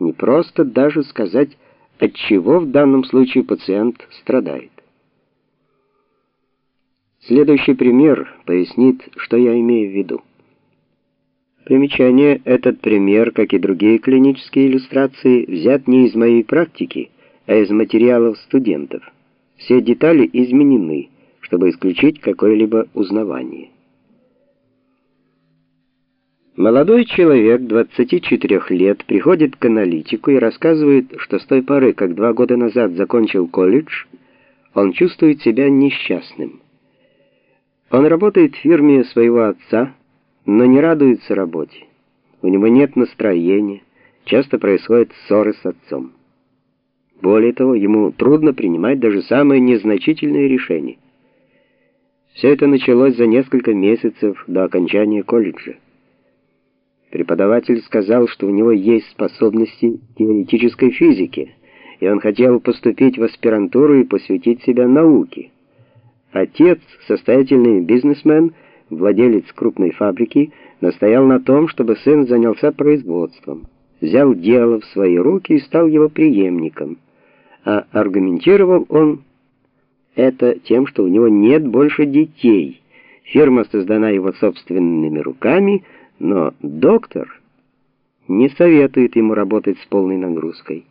Не просто даже сказать, от чего в данном случае пациент страдает. Следующий пример пояснит, что я имею в виду. Примечание: этот пример, как и другие клинические иллюстрации, взят не из моей практики, а из материалов студентов. Все детали изменены, чтобы исключить какое-либо узнавание. Молодой человек 24 лет приходит к аналитику и рассказывает, что с той поры, как два года назад закончил колледж, он чувствует себя несчастным. Он работает в фирме своего отца, но не радуется работе. У него нет настроения, часто происходят ссоры с отцом. Более того, ему трудно принимать даже самые незначительные решения. Все это началось за несколько месяцев до окончания колледжа. Преподаватель сказал, что у него есть способности теоретической физики, и он хотел поступить в аспирантуру и посвятить себя науке. Отец, состоятельный бизнесмен, владелец крупной фабрики, настоял на том, чтобы сын занялся производством, взял дело в свои руки и стал его преемником. А аргументировал он это тем, что у него нет больше детей. Фирма создана его собственными руками, но доктор не советует ему работать с полной нагрузкой.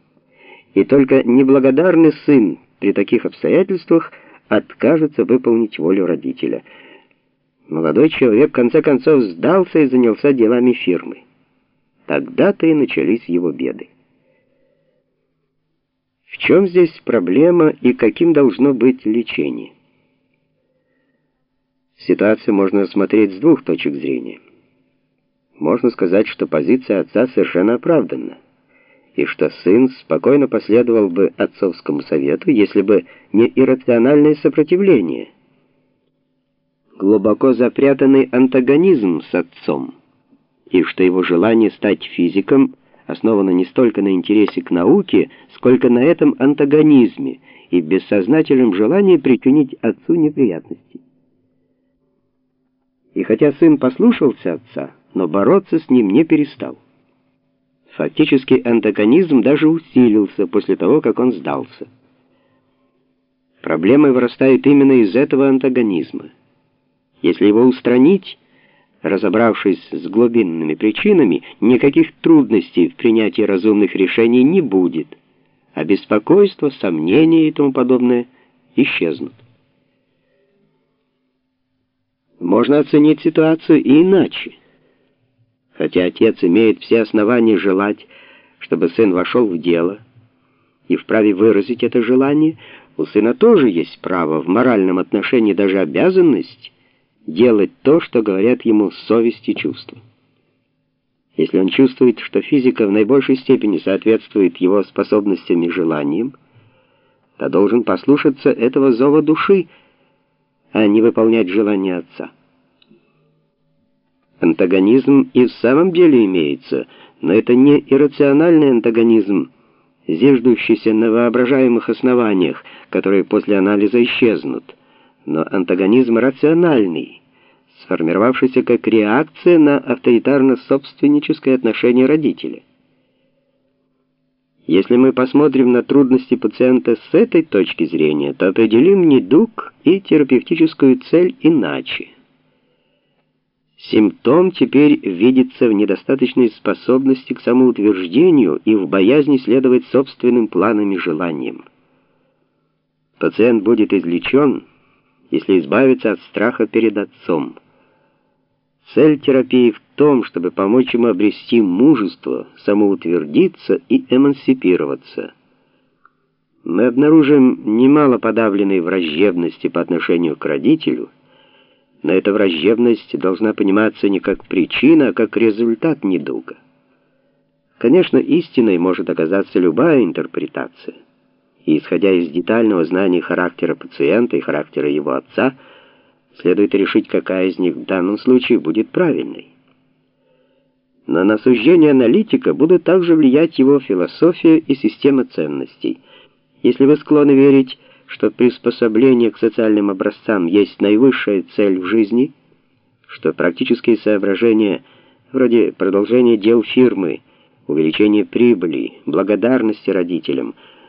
И только неблагодарный сын при таких обстоятельствах откажется выполнить волю родителя. Молодой человек в конце концов сдался и занялся делами фирмы. Тогда-то и начались его беды. В чем здесь проблема и каким должно быть лечение? Ситуацию можно осмотреть с двух точек зрения можно сказать, что позиция отца совершенно оправдана, и что сын спокойно последовал бы отцовскому совету, если бы не иррациональное сопротивление, глубоко запрятанный антагонизм с отцом, и что его желание стать физиком основано не столько на интересе к науке, сколько на этом антагонизме и бессознательном желании причинить отцу неприятности. И хотя сын послушался отца, но бороться с ним не перестал. Фактически антагонизм даже усилился после того, как он сдался. Проблемы вырастают именно из этого антагонизма. Если его устранить, разобравшись с глубинными причинами, никаких трудностей в принятии разумных решений не будет, а беспокойство, сомнения и тому подобное исчезнут. Можно оценить ситуацию и иначе. Хотя отец имеет все основания желать, чтобы сын вошел в дело, и вправе выразить это желание, у сына тоже есть право в моральном отношении даже обязанность делать то, что говорят ему совесть и чувства. Если он чувствует, что физика в наибольшей степени соответствует его способностям и желаниям, то должен послушаться этого зова души, а не выполнять желания отца. Антагонизм и в самом деле имеется, но это не иррациональный антагонизм, зиждущийся на воображаемых основаниях, которые после анализа исчезнут, но антагонизм рациональный, сформировавшийся как реакция на авторитарно-собственническое отношение родителя. Если мы посмотрим на трудности пациента с этой точки зрения, то определим недуг и терапевтическую цель иначе. Симптом теперь видится в недостаточной способности к самоутверждению и в боязни следовать собственным планам и желаниям. Пациент будет излечен, если избавиться от страха перед отцом. Цель терапии в том, чтобы помочь ему обрести мужество, самоутвердиться и эмансипироваться. Мы обнаружим немало подавленной враждебности по отношению к родителю, но эта враждебность должна пониматься не как причина, а как результат недуга. Конечно, истиной может оказаться любая интерпретация. И исходя из детального знания характера пациента и характера его отца, следует решить, какая из них в данном случае будет правильной. Но на суждение аналитика будут также влиять его философия и система ценностей. Если вы склонны верить, что приспособление к социальным образцам есть наивысшая цель в жизни, что практические соображения, вроде продолжения дел фирмы, увеличение прибыли, благодарности родителям,